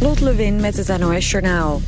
Lot Lewin met het NOS Journaal.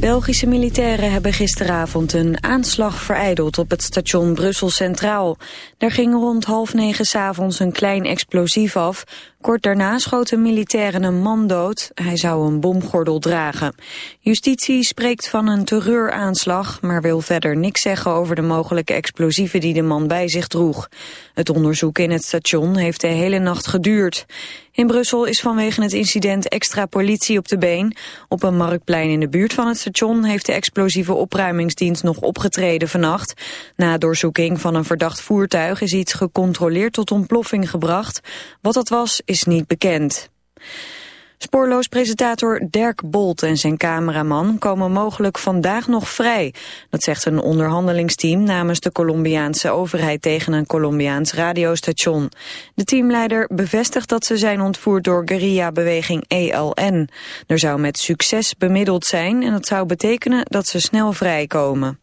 Belgische militairen hebben gisteravond een aanslag vereideld op het station Brussel Centraal. Daar ging rond half negen s'avonds een klein explosief af. Kort daarna schoten militairen een man dood. Hij zou een bomgordel dragen. Justitie spreekt van een terreuraanslag, maar wil verder niks zeggen over de mogelijke explosieven die de man bij zich droeg. Het onderzoek in het station heeft de hele nacht geduurd. In Brussel is vanwege het incident extra politie op de been. Op een marktplein in de buurt van het station heeft de explosieve opruimingsdienst nog opgetreden vannacht. Na doorzoeking van een verdacht voertuig is iets gecontroleerd tot ontploffing gebracht. Wat dat was is niet bekend. Spoorloos presentator Dirk Bolt en zijn cameraman komen mogelijk vandaag nog vrij. Dat zegt een onderhandelingsteam namens de Colombiaanse overheid tegen een Colombiaans radiostation. De teamleider bevestigt dat ze zijn ontvoerd door guerrilla-beweging ELN. Er zou met succes bemiddeld zijn en dat zou betekenen dat ze snel vrijkomen.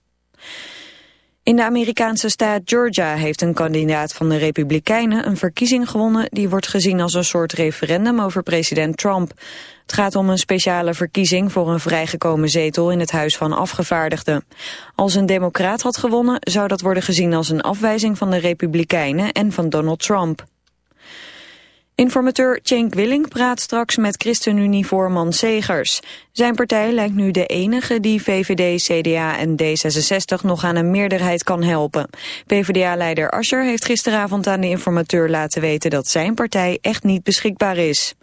In de Amerikaanse staat Georgia heeft een kandidaat van de Republikeinen een verkiezing gewonnen die wordt gezien als een soort referendum over president Trump. Het gaat om een speciale verkiezing voor een vrijgekomen zetel in het Huis van Afgevaardigden. Als een democraat had gewonnen zou dat worden gezien als een afwijzing van de Republikeinen en van Donald Trump. Informateur Cenk Willing praat straks met ChristenUnie-voorman Segers. Zijn partij lijkt nu de enige die VVD, CDA en D66 nog aan een meerderheid kan helpen. PvdA-leider Ascher heeft gisteravond aan de informateur laten weten dat zijn partij echt niet beschikbaar is.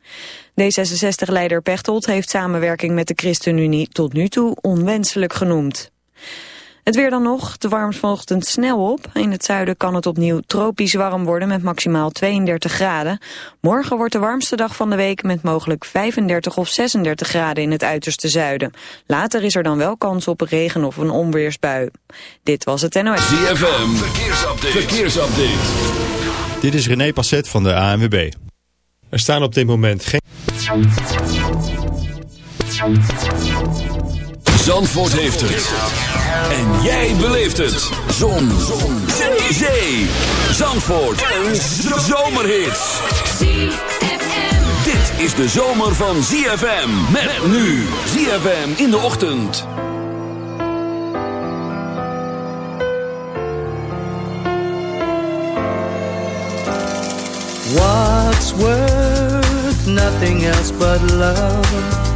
D66-leider Pechtold heeft samenwerking met de ChristenUnie tot nu toe onwenselijk genoemd. Het weer dan nog. De warmt vanochtend snel op. In het zuiden kan het opnieuw tropisch warm worden met maximaal 32 graden. Morgen wordt de warmste dag van de week met mogelijk 35 of 36 graden in het uiterste zuiden. Later is er dan wel kans op regen of een onweersbui. Dit was het NOS. ZFM. Verkeersupdate. Verkeersupdate. Dit is René Passet van de ANWB. Er staan op dit moment geen... Zandvoort heeft het. En jij beleeft het. Zon. Zon. Zee. Zandvoort. Een zomerhit. Dit is de zomer van ZFM. Met nu. ZFM in de ochtend. What's worth nothing else but love?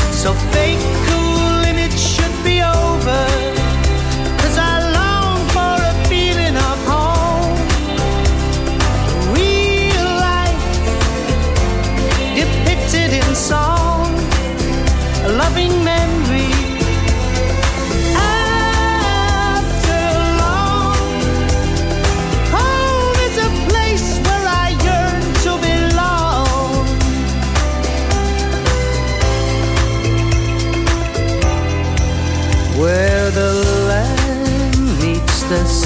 so fake cool should be over. Cause I long for a feeling of home. Real life depicted in song.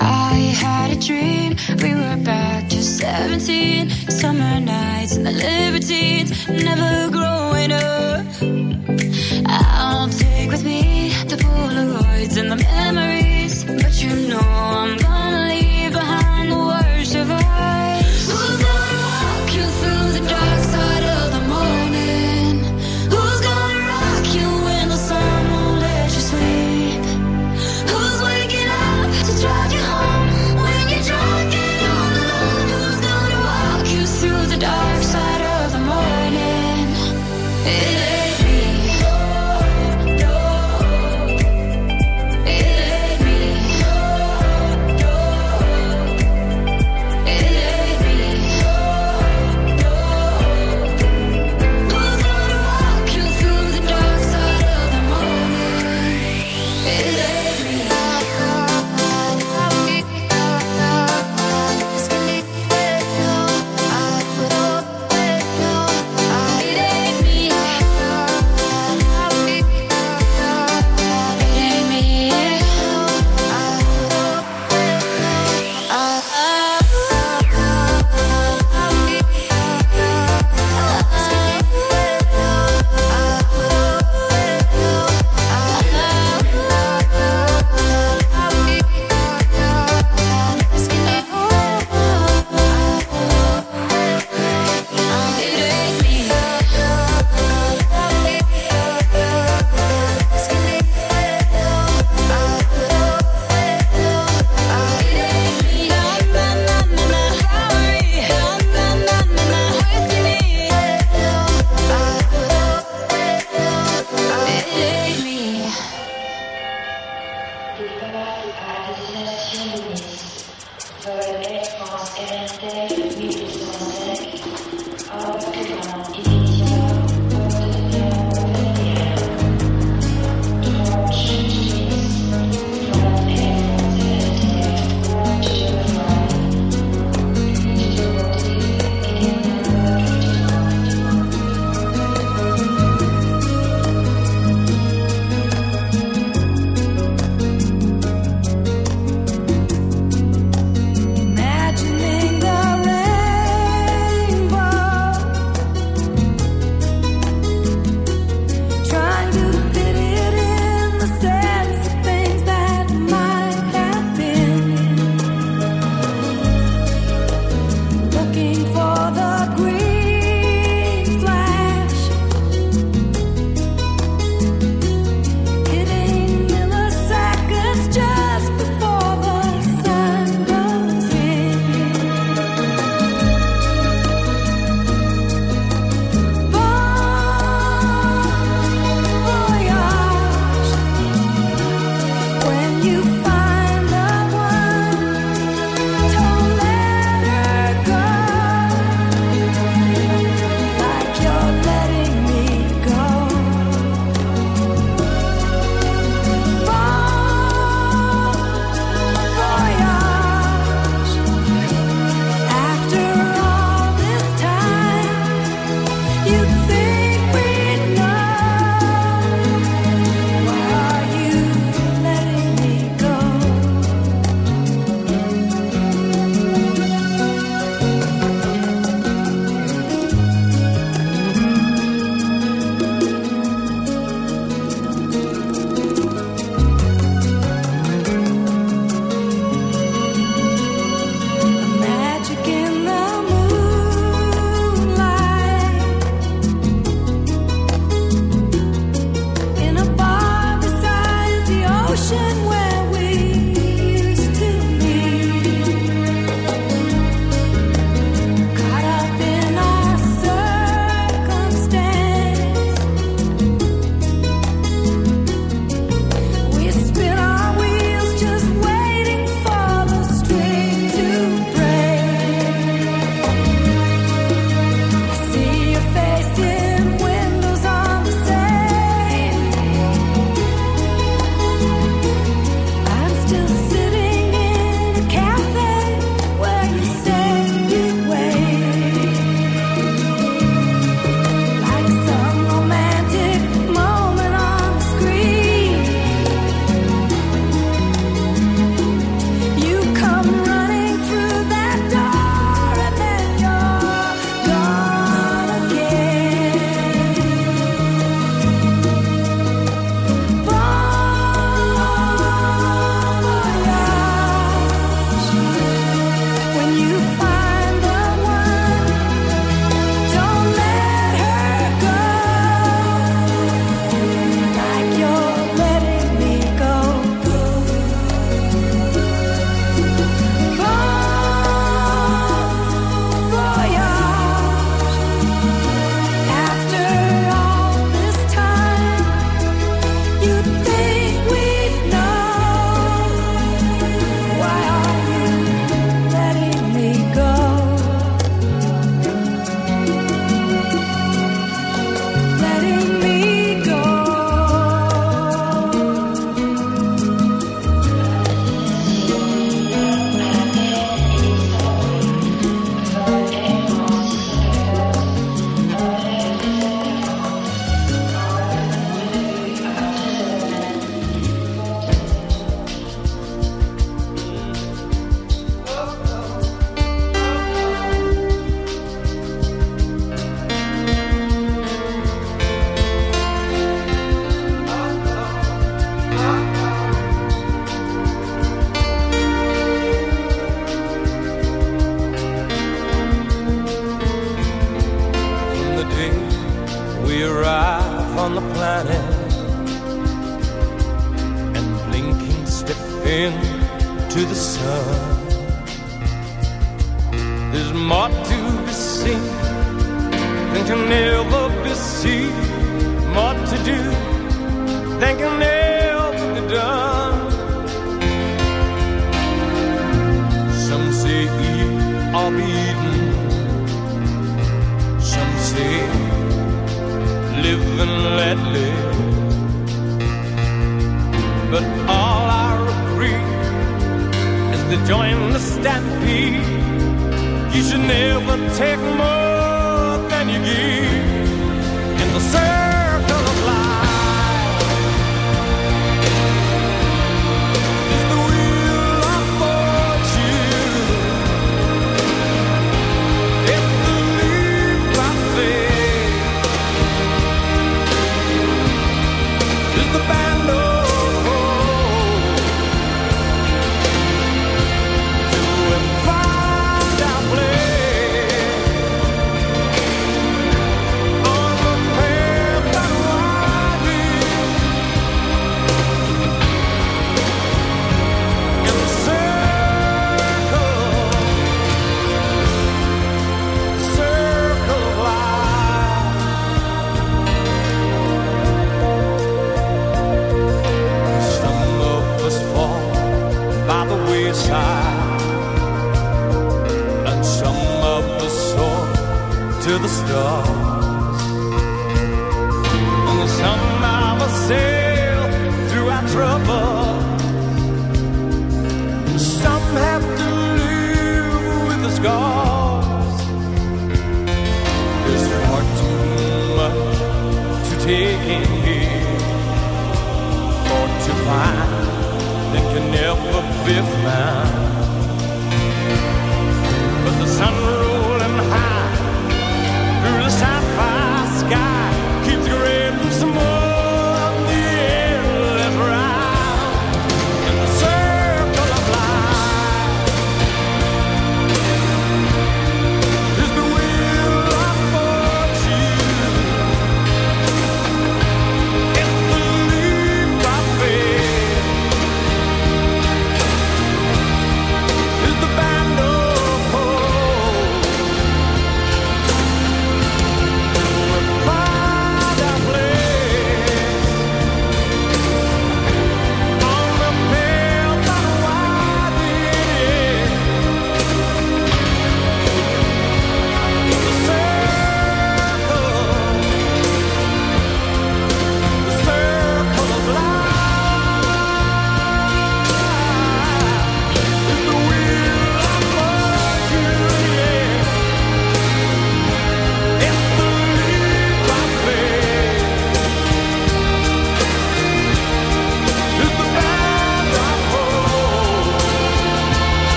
I had a dream. We were back to 17. Summer nights and the libertines. Never growing up.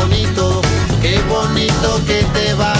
bonito, qué bonito que te va.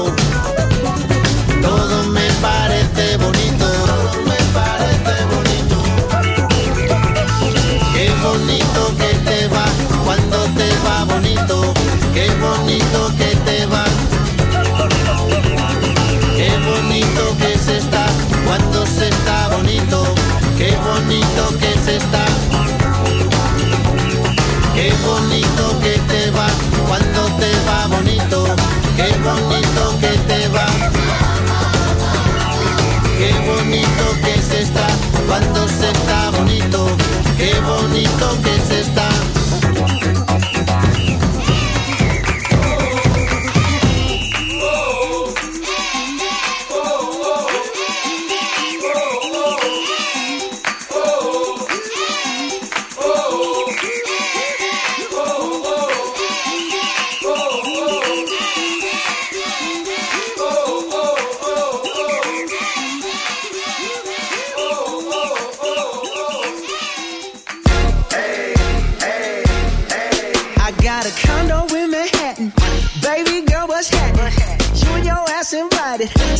Bonito que se está.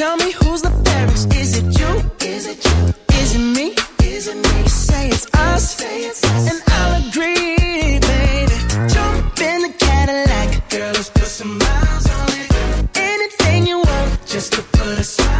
Tell me who's the fairest? Is it you? Is it you? Is it me? Is it me? Say it's us, Say it's us. and I'll agree, baby. Jump in the Cadillac, girl, let's put some miles on it. Anything you want, just to put a smile.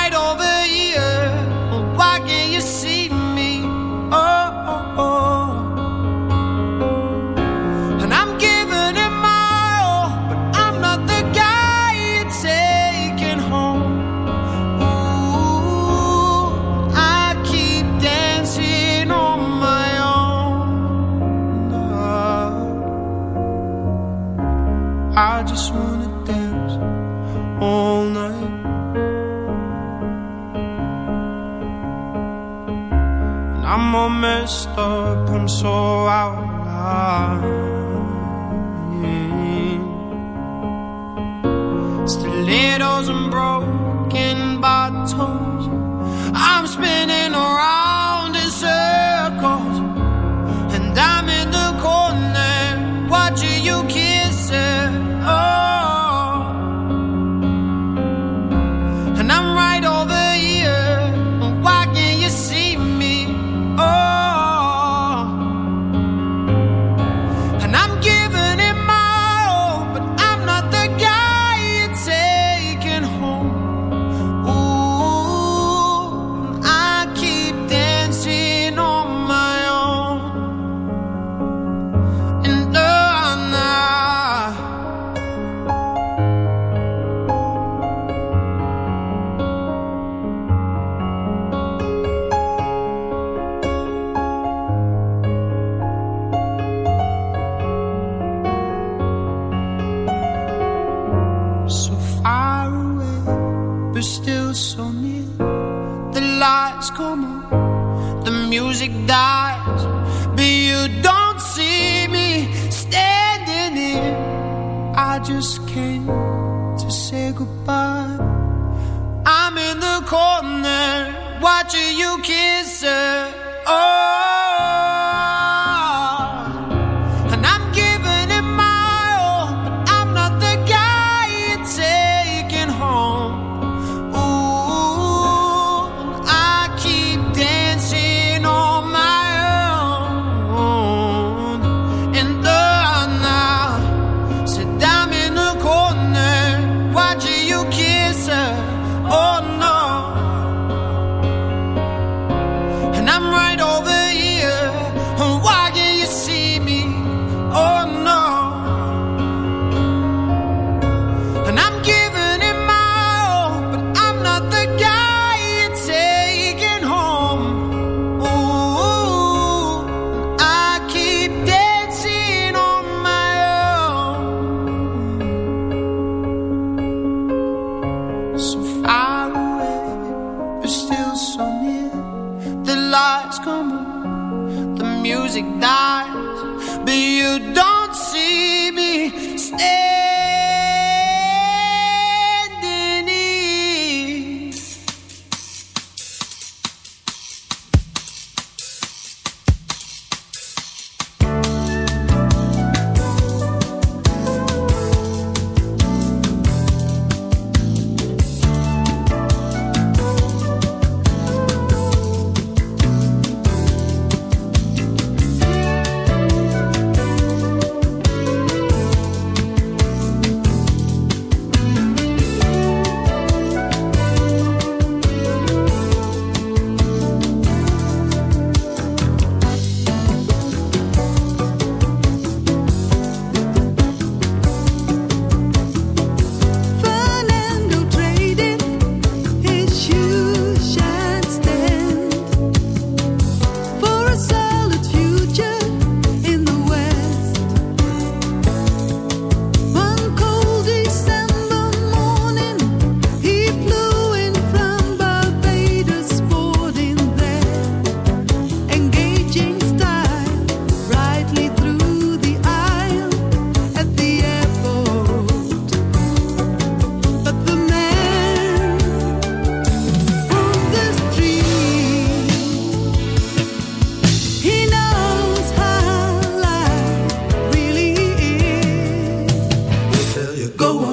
corazón.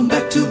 Met een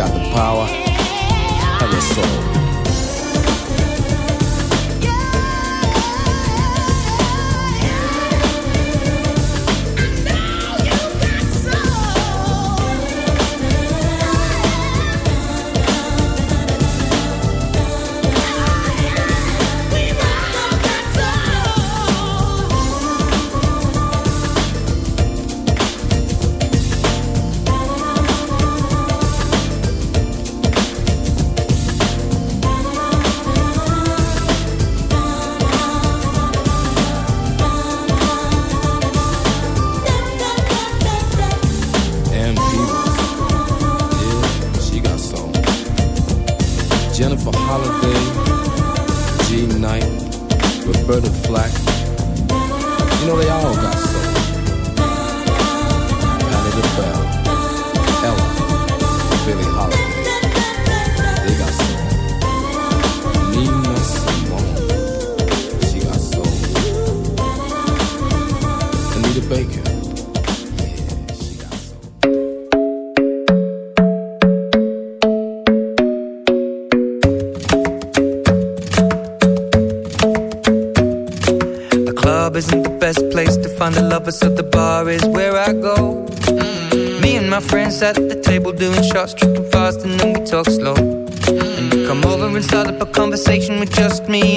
got the power and the soul.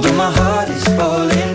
Although my heart is falling